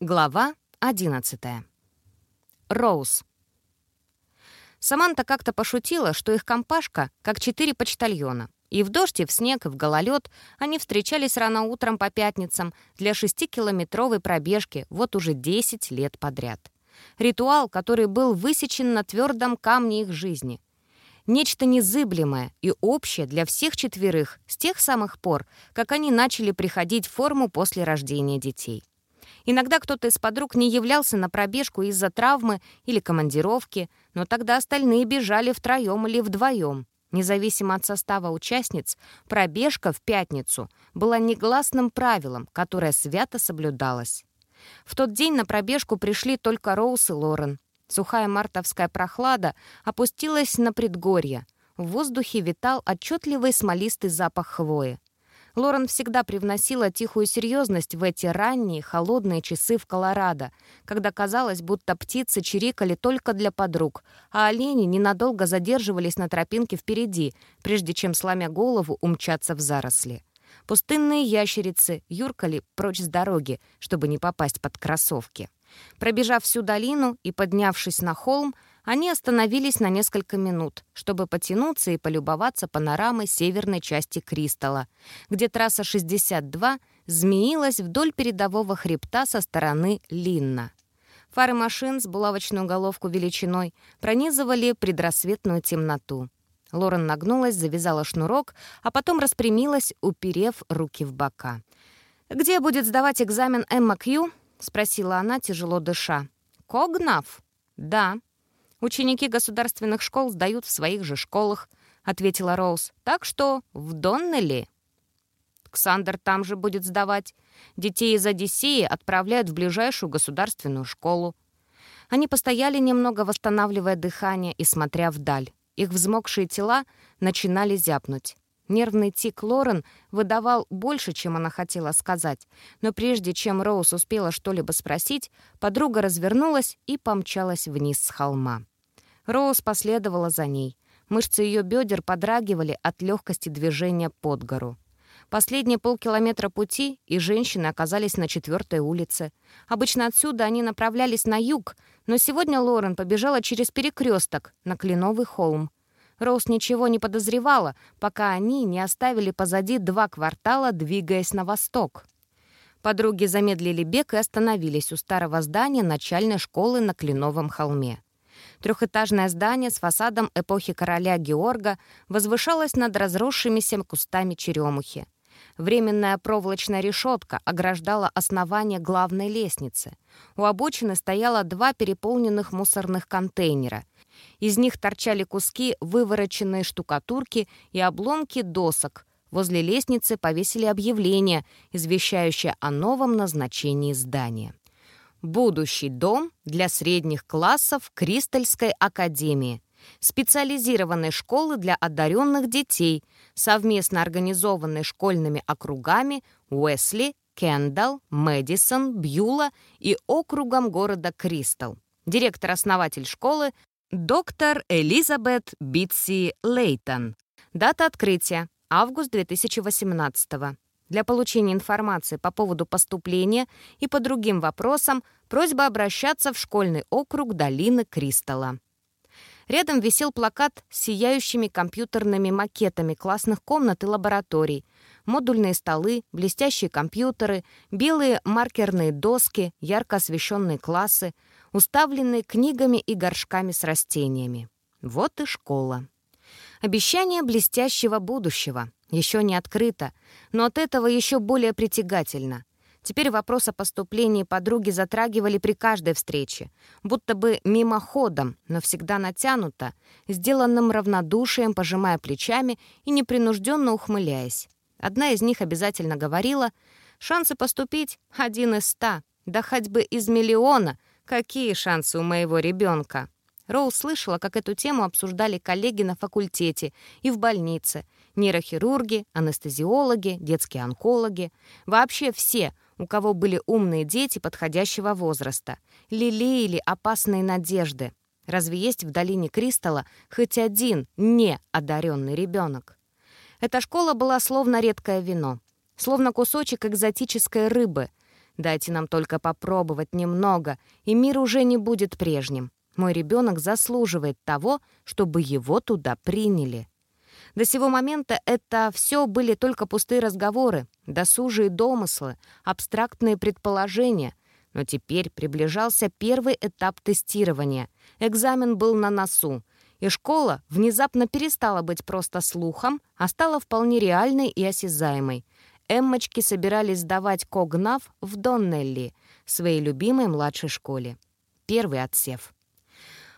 Глава 11. Роуз. Саманта как-то пошутила, что их компашка как четыре почтальона. И в дождь, и в снег, и в гололед они встречались рано утром по пятницам для шестикилометровой пробежки вот уже 10 лет подряд. Ритуал, который был высечен на твердом камне их жизни. Нечто незыблемое и общее для всех четверых с тех самых пор, как они начали приходить в форму после рождения детей. Иногда кто-то из подруг не являлся на пробежку из-за травмы или командировки, но тогда остальные бежали втроем или вдвоем. Независимо от состава участниц, пробежка в пятницу была негласным правилом, которое свято соблюдалось. В тот день на пробежку пришли только Роуз и Лорен. Сухая мартовская прохлада опустилась на предгорье. В воздухе витал отчетливый смолистый запах хвои. Лорен всегда привносила тихую серьезность в эти ранние, холодные часы в Колорадо, когда казалось, будто птицы чирикали только для подруг, а олени ненадолго задерживались на тропинке впереди, прежде чем, сломя голову, умчаться в заросли. Пустынные ящерицы юркали прочь с дороги, чтобы не попасть под кроссовки. Пробежав всю долину и поднявшись на холм, они остановились на несколько минут, чтобы потянуться и полюбоваться панорамой северной части Кристалла, где трасса 62 змеилась вдоль передового хребта со стороны Линна. Фары машин с булавочную головку величиной пронизывали предрассветную темноту. Лорен нагнулась, завязала шнурок, а потом распрямилась, уперев руки в бока. «Где будет сдавать экзамен Эмма Кью?» — спросила она, тяжело дыша. «Когнав?» «Да», Ученики государственных школ сдают в своих же школах», — ответила Роуз. «Так что в Доннелли». Ксандер там же будет сдавать. Детей из Одиссеи отправляют в ближайшую государственную школу. Они постояли немного, восстанавливая дыхание и смотря вдаль. Их взмокшие тела начинали зябнуть. Нервный тик Лорен выдавал больше, чем она хотела сказать, но прежде чем Роуз успела что-либо спросить, подруга развернулась и помчалась вниз с холма. Роуз последовала за ней. Мышцы ее бедер подрагивали от легкости движения под гору. Последние полкилометра пути, и женщины оказались на четвертой улице. Обычно отсюда они направлялись на юг, но сегодня Лорен побежала через перекресток на Кленовый холм. Роуз ничего не подозревала, пока они не оставили позади два квартала, двигаясь на восток. Подруги замедлили бег и остановились у старого здания начальной школы на Кленовом холме. Трехэтажное здание с фасадом эпохи короля Георга возвышалось над разросшимися кустами черемухи. Временная проволочная решетка ограждала основание главной лестницы. У обочины стояло два переполненных мусорных контейнера. Из них торчали куски вывороченной штукатурки и обломки досок. Возле лестницы повесили объявление, извещающее о новом назначении здания будущий дом для средних классов Кристальской академии, специализированной школы для одаренных детей, совместно организованной школьными округами Уэсли, Кендалл, Мэдисон, Бьюла и округом города Кристал. Директор-основатель школы — доктор Элизабет Битси Лейтон. Дата открытия — август 2018 для получения информации по поводу поступления и по другим вопросам просьба обращаться в школьный округ долины Кристалла. Рядом висел плакат с сияющими компьютерными макетами классных комнат и лабораторий, модульные столы, блестящие компьютеры, белые маркерные доски, ярко освещенные классы, уставленные книгами и горшками с растениями. Вот и школа. Обещание блестящего будущего. Еще не открыто, но от этого еще более притягательно. Теперь вопрос о поступлении подруги затрагивали при каждой встрече, будто бы мимоходом, но всегда натянуто, сделанным равнодушием, пожимая плечами и непринужденно ухмыляясь. Одна из них обязательно говорила, «Шансы поступить — один из ста, да хоть бы из миллиона. Какие шансы у моего ребенка?» Роуз слышала, как эту тему обсуждали коллеги на факультете и в больнице. Нейрохирурги, анестезиологи, детские онкологи. Вообще все, у кого были умные дети подходящего возраста. Лелеяли опасные надежды. Разве есть в долине Кристалла хоть один неодаренный ребенок? Эта школа была словно редкое вино. Словно кусочек экзотической рыбы. Дайте нам только попробовать немного, и мир уже не будет прежним. Мой ребенок заслуживает того, чтобы его туда приняли. До сего момента это все были только пустые разговоры, досужие домыслы, абстрактные предположения. Но теперь приближался первый этап тестирования. Экзамен был на носу, и школа внезапно перестала быть просто слухом, а стала вполне реальной и осязаемой. Эммочки собирались сдавать Когнав в Доннелли, своей любимой младшей школе. Первый отсев.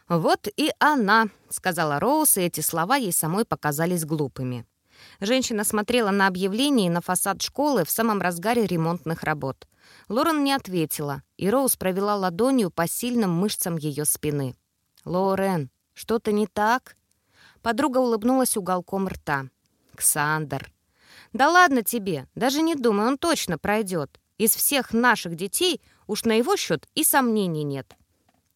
«Вот и она», — сказала Роуз, и эти слова ей самой показались глупыми. Женщина смотрела на объявление на фасад школы в самом разгаре ремонтных работ. Лорен не ответила, и Роуз провела ладонью по сильным мышцам ее спины. «Лорен, что-то не так?» Подруга улыбнулась уголком рта. «Ксандр». «Да ладно тебе, даже не думай, он точно пройдет. Из всех наших детей уж на его счет и сомнений нет».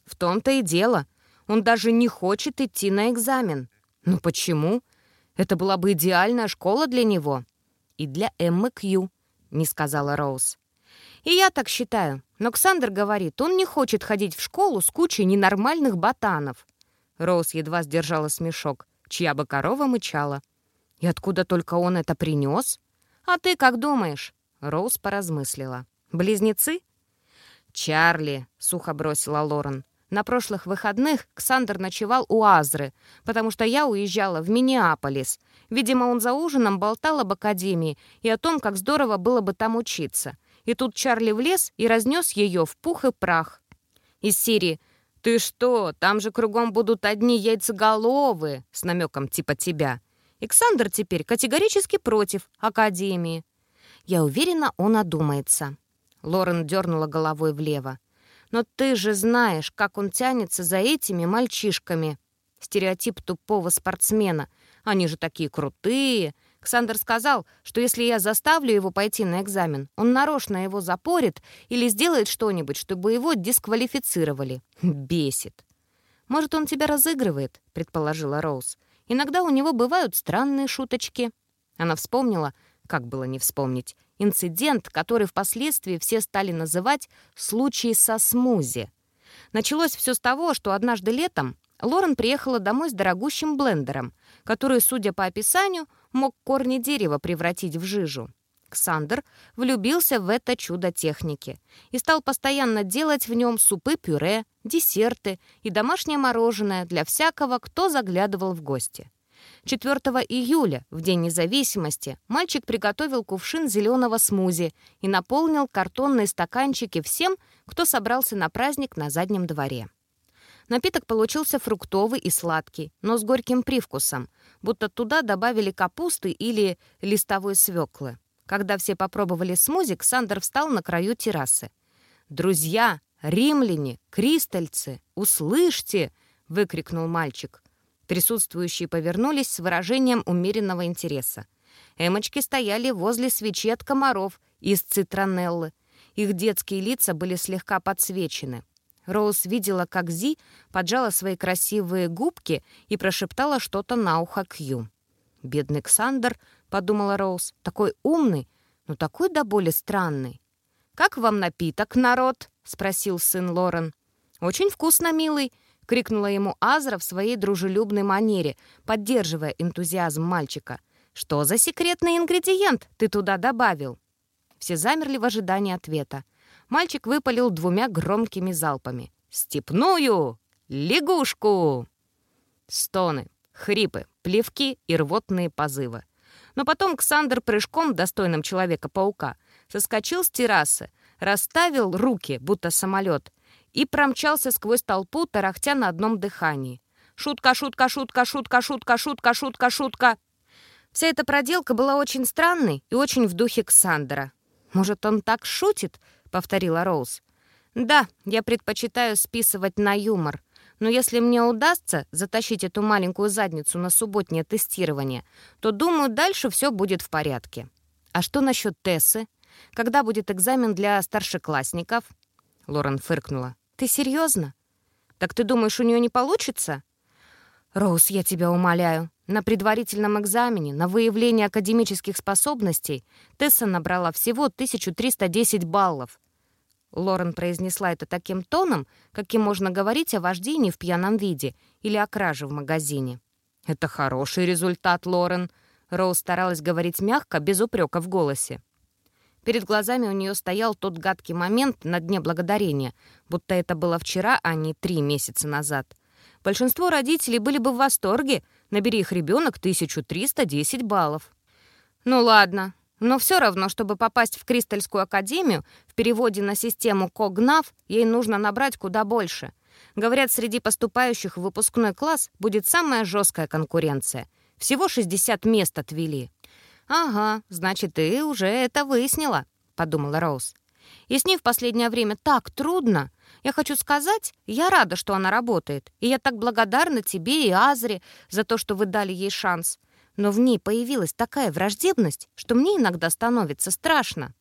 «В том-то и дело», он даже не хочет идти на экзамен. Ну почему? Это была бы идеальная школа для него. И для Эммы Кью, не сказала Роуз. И я так считаю. Но Ксандр говорит, он не хочет ходить в школу с кучей ненормальных ботанов. Роуз едва сдержала смешок, чья бы корова мычала. И откуда только он это принес? А ты как думаешь? Роуз поразмыслила. Близнецы? «Чарли», — сухо бросила Лорен. На прошлых выходных Ксандр ночевал у Азры, потому что я уезжала в Миннеаполис. Видимо, он за ужином болтал об академии и о том, как здорово было бы там учиться. И тут Чарли влез и разнес ее в пух и прах. Из серии «Ты что, там же кругом будут одни яйцеголовые» с намеком типа тебя. Александр теперь категорически против Академии. Я уверена, он одумается. Лорен дернула головой влево. Но ты же знаешь, как он тянется за этими мальчишками. Стереотип тупого спортсмена. Они же такие крутые. Ксандр сказал, что если я заставлю его пойти на экзамен, он нарочно его запорит или сделает что-нибудь, чтобы его дисквалифицировали. Бесит. «Может, он тебя разыгрывает?» — предположила Роуз. «Иногда у него бывают странные шуточки». Она вспомнила, как было не вспомнить, Инцидент, который впоследствии все стали называть «случай со смузи». Началось все с того, что однажды летом Лорен приехала домой с дорогущим блендером, который, судя по описанию, мог корни дерева превратить в жижу. Ксандр влюбился в это чудо техники и стал постоянно делать в нем супы-пюре, десерты и домашнее мороженое для всякого, кто заглядывал в гости. 4 июля, в День независимости, мальчик приготовил кувшин зеленого смузи и наполнил картонные стаканчики всем, кто собрался на праздник на заднем дворе. Напиток получился фруктовый и сладкий, но с горьким привкусом, будто туда добавили капусты или листовой свеклы. Когда все попробовали смузи, Ксандр встал на краю террасы. «Друзья, римляне, кристальцы, услышьте!» — выкрикнул мальчик. Присутствующие повернулись с выражением умеренного интереса. Эмочки стояли возле свечи от комаров из цитронеллы. Их детские лица были слегка подсвечены. Роуз видела, как Зи поджала свои красивые губки и прошептала что-то на ухо Кью. «Бедный Ксандр», — подумала Роуз, — «такой умный, но такой до боли странный». «Как вам напиток, народ?» — спросил сын Лорен. «Очень вкусно, милый», крикнула ему Азра в своей дружелюбной манере, поддерживая энтузиазм мальчика. «Что за секретный ингредиент ты туда добавил?» Все замерли в ожидании ответа. Мальчик выпалил двумя громкими залпами. «Степную! Лягушку!» Стоны, хрипы, плевки и рвотные позывы. Но потом Ксандр прыжком, достойным Человека-паука, соскочил с террасы, расставил руки, будто самолет, и промчался сквозь толпу, тарахтя на одном дыхании. «Шутка, шутка, шутка, шутка, шутка, шутка, шутка, шутка!» Вся эта проделка была очень странной и очень в духе Ксандера. «Может, он так шутит?» — повторила Роуз. «Да, я предпочитаю списывать на юмор. Но если мне удастся затащить эту маленькую задницу на субботнее тестирование, то, думаю, дальше все будет в порядке. А что насчет Тессы? Когда будет экзамен для старшеклассников?» Лорен фыркнула. «Ты серьезно? Так ты думаешь, у нее не получится?» «Роуз, я тебя умоляю. На предварительном экзамене на выявление академических способностей Тесса набрала всего 1310 баллов. Лорен произнесла это таким тоном, каким можно говорить о вождении в пьяном виде или о краже в магазине. «Это хороший результат, Лорен», — Роуз старалась говорить мягко, без упрека в голосе. Перед глазами у нее стоял тот гадкий момент на Дне Благодарения, будто это было вчера, а не три месяца назад. Большинство родителей были бы в восторге, набери их ребенок 1310 баллов. «Ну ладно, но все равно, чтобы попасть в Кристальскую академию, в переводе на систему КОГНАВ ей нужно набрать куда больше. Говорят, среди поступающих в выпускной класс будет самая жесткая конкуренция. Всего 60 мест отвели. «Ага, значит, ты уже это выяснила», — подумала Роуз. «И с ней в последнее время так трудно. Я хочу сказать, я рада, что она работает, и я так благодарна тебе и Азре за то, что вы дали ей шанс но в ней появилась такая враждебность, что мне иногда становится страшно.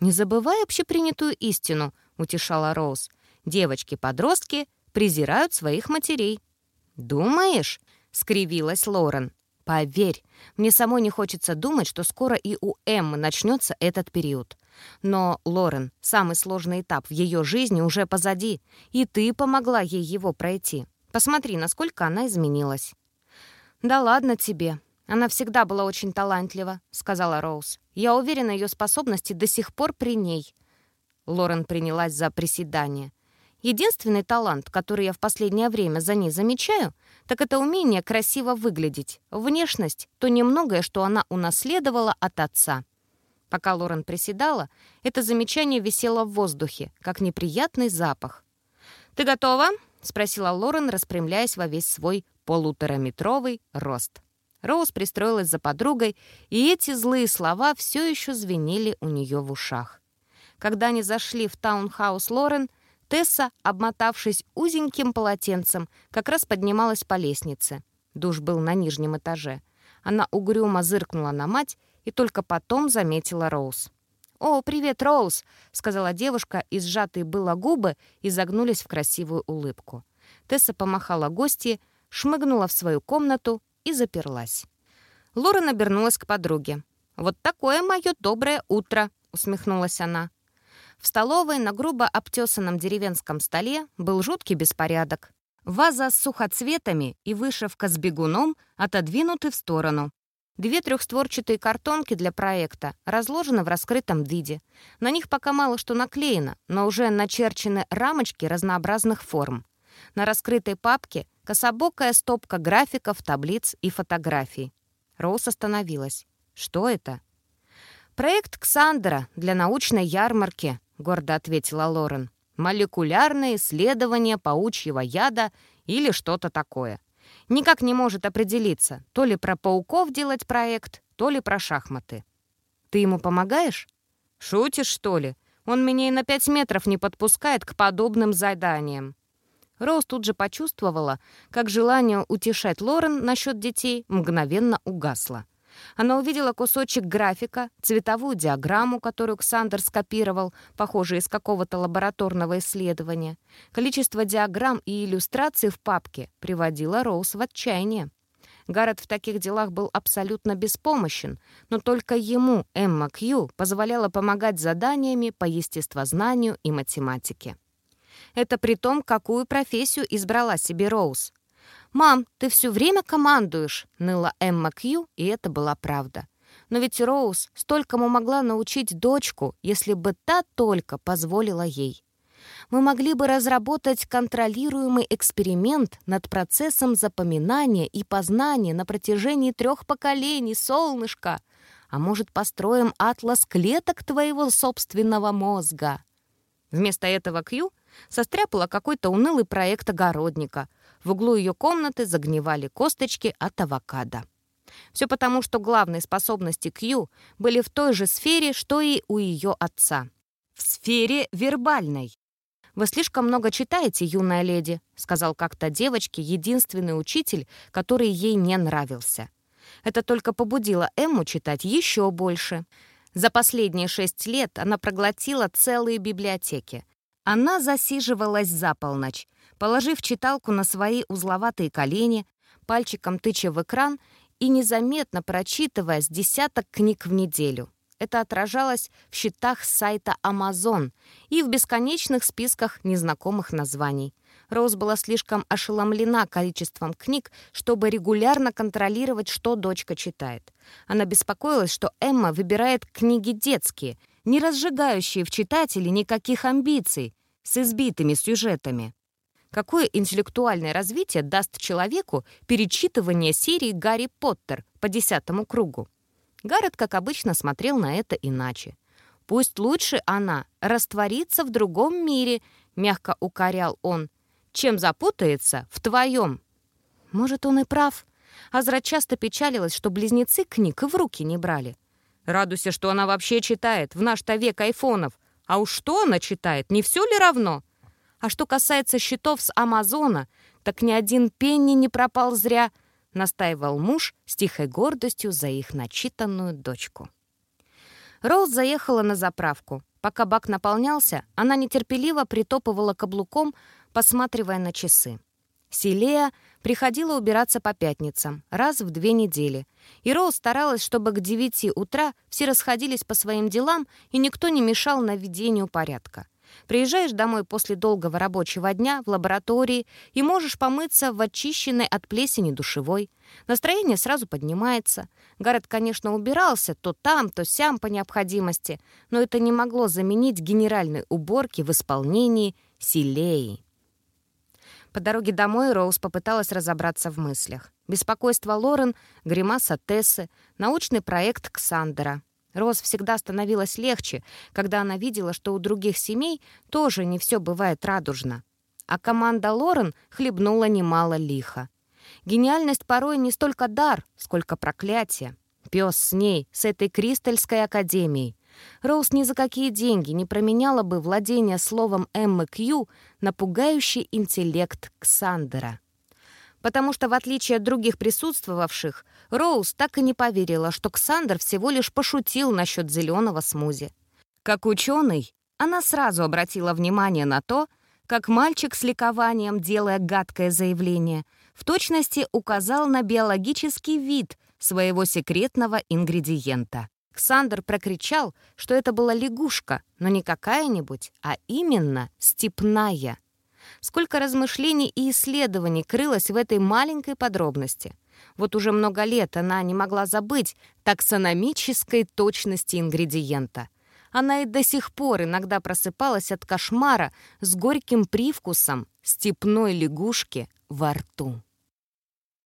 «Не забывай общепринятую истину», — утешала Роуз. «Девочки-подростки презирают своих матерей». «Думаешь?» — скривилась Лорен. «Поверь, мне самой не хочется думать, что скоро и у Эммы начнется этот период. Но, Лорен, самый сложный этап в ее жизни уже позади, и ты помогла ей его пройти. Посмотри, насколько она изменилась». «Да ладно тебе», «Она всегда была очень талантлива», — сказала Роуз. «Я уверена, ее способности до сих пор при ней». Лорен принялась за приседание. «Единственный талант, который я в последнее время за ней замечаю, так это умение красиво выглядеть. Внешность — то немногое, что она унаследовала от отца». Пока Лорен приседала, это замечание висело в воздухе, как неприятный запах. «Ты готова?» — спросила Лорен, распрямляясь во весь свой полутораметровый рост. Роуз пристроилась за подругой, и эти злые слова все еще звенели у нее в ушах. Когда они зашли в таунхаус Лорен, Тесса, обмотавшись узеньким полотенцем, как раз поднималась по лестнице. Душ был на нижнем этаже. Она угрюмо зыркнула на мать и только потом заметила Роуз. «О, привет, Роуз!» — сказала девушка, и сжатые было губы изогнулись в красивую улыбку. Тесса помахала гостье, шмыгнула в свою комнату и заперлась. Лора обернулась к подруге. «Вот такое мое доброе утро!» — усмехнулась она. В столовой на грубо обтесанном деревенском столе был жуткий беспорядок. Ваза с сухоцветами и вышивка с бегуном отодвинуты в сторону. Две трехстворчатые картонки для проекта разложены в раскрытом виде. На них пока мало что наклеено, но уже начерчены рамочки разнообразных форм. На раскрытой папке Кособокая стопка графиков, таблиц и фотографий. Роуз остановилась. «Что это?» «Проект Ксандера для научной ярмарки», — гордо ответила Лорен. «Молекулярное исследование паучьего яда или что-то такое. Никак не может определиться, то ли про пауков делать проект, то ли про шахматы. Ты ему помогаешь?» «Шутишь, что ли? Он меня и на пять метров не подпускает к подобным заданиям». Роуз тут же почувствовала, как желание утешать Лорен насчет детей мгновенно угасло. Она увидела кусочек графика, цветовую диаграмму, которую Ксандер скопировал, похоже, из какого-то лабораторного исследования. Количество диаграмм и иллюстраций в папке приводило Роуз в отчаяние. Гаррет в таких делах был абсолютно беспомощен, но только ему, Эмма Кью, позволяла помогать заданиями по естествознанию и математике. Это при том, какую профессию избрала себе Роуз. «Мам, ты все время командуешь», — ныла Эмма Кью, и это была правда. Но ведь Роуз столькому могла научить дочку, если бы та только позволила ей. Мы могли бы разработать контролируемый эксперимент над процессом запоминания и познания на протяжении трех поколений, солнышко. А может, построим атлас клеток твоего собственного мозга? Вместо этого Кью состряпала какой-то унылый проект огородника. В углу ее комнаты загнивали косточки от авокадо. Все потому, что главные способности Кью были в той же сфере, что и у ее отца. В сфере вербальной. «Вы слишком много читаете, юная леди», — сказал как-то девочке единственный учитель, который ей не нравился. Это только побудило Эмму читать еще больше. За последние шесть лет она проглотила целые библиотеки. Она засиживалась за полночь, положив читалку на свои узловатые колени, пальчиком тыча в экран и незаметно прочитывая с десяток книг в неделю. это отражалось в счетах сайта Amazon и в бесконечных списках незнакомых названий. Роуз была слишком ошеломлена количеством книг, чтобы регулярно контролировать, что дочка читает. Она беспокоилась, что Эмма выбирает книги детские, не разжигающие в читателе никаких амбиций, с избитыми сюжетами. Какое интеллектуальное развитие даст человеку перечитывание серии «Гарри Поттер» по десятому кругу? Гаррет, как обычно, смотрел на это иначе. «Пусть лучше она растворится в другом мире», — мягко укорял он, «чем запутается в твоем». Может, он и прав. Азра часто печалилась, что близнецы книг и в руки не брали. Радуйся, что она вообще читает, в наш-то век айфонов. А уж что она читает, не все ли равно? А что касается счетов с Амазона, так ни один пенни не пропал зря, настаивал муж с тихой гордостью за их начитанную дочку. Роуз заехала на заправку. Пока бак наполнялся, она нетерпеливо притопывала каблуком, посматривая на часы. Силея приходила убираться по пятницам, раз в две недели. И Роуз старалась, чтобы к девяти утра все расходились по своим делам и никто не мешал наведению порядка. Приезжаешь домой после долгого рабочего дня в лаборатории и можешь помыться в очищенной от плесени душевой. Настроение сразу поднимается. Гаррет, конечно, убирался то там, то сям по необходимости, но это не могло заменить генеральной уборки в исполнении Силеи. По дороге домой Роуз попыталась разобраться в мыслях. Беспокойство Лорен, гримаса Тессы, научный проект Ксандера. Роз всегда становилось легче, когда она видела, что у других семей тоже не все бывает радужно. А команда Лорен хлебнула немало лиха. Гениальность порой не столько дар, сколько проклятие. Пес с ней, с этой Кристальской академией. Роуз ни за какие деньги не променяла бы владение словом Эммы Кью на пугающий интеллект Ксандера потому что, в отличие от других присутствовавших, Роуз так и не поверила, что Ксандр всего лишь пошутил насчет зеленого смузи. Как ученый, она сразу обратила внимание на то, как мальчик с ликованием, делая гадкое заявление, в точности указал на биологический вид своего секретного ингредиента. Ксандр прокричал, что это была лягушка, но не какая-нибудь, а именно степная — Сколько размышлений и исследований крылось в этой маленькой подробности. Вот уже много лет она не могла забыть таксономической точности ингредиента. Она и до сих пор иногда просыпалась от кошмара с горьким привкусом степной лягушки во рту.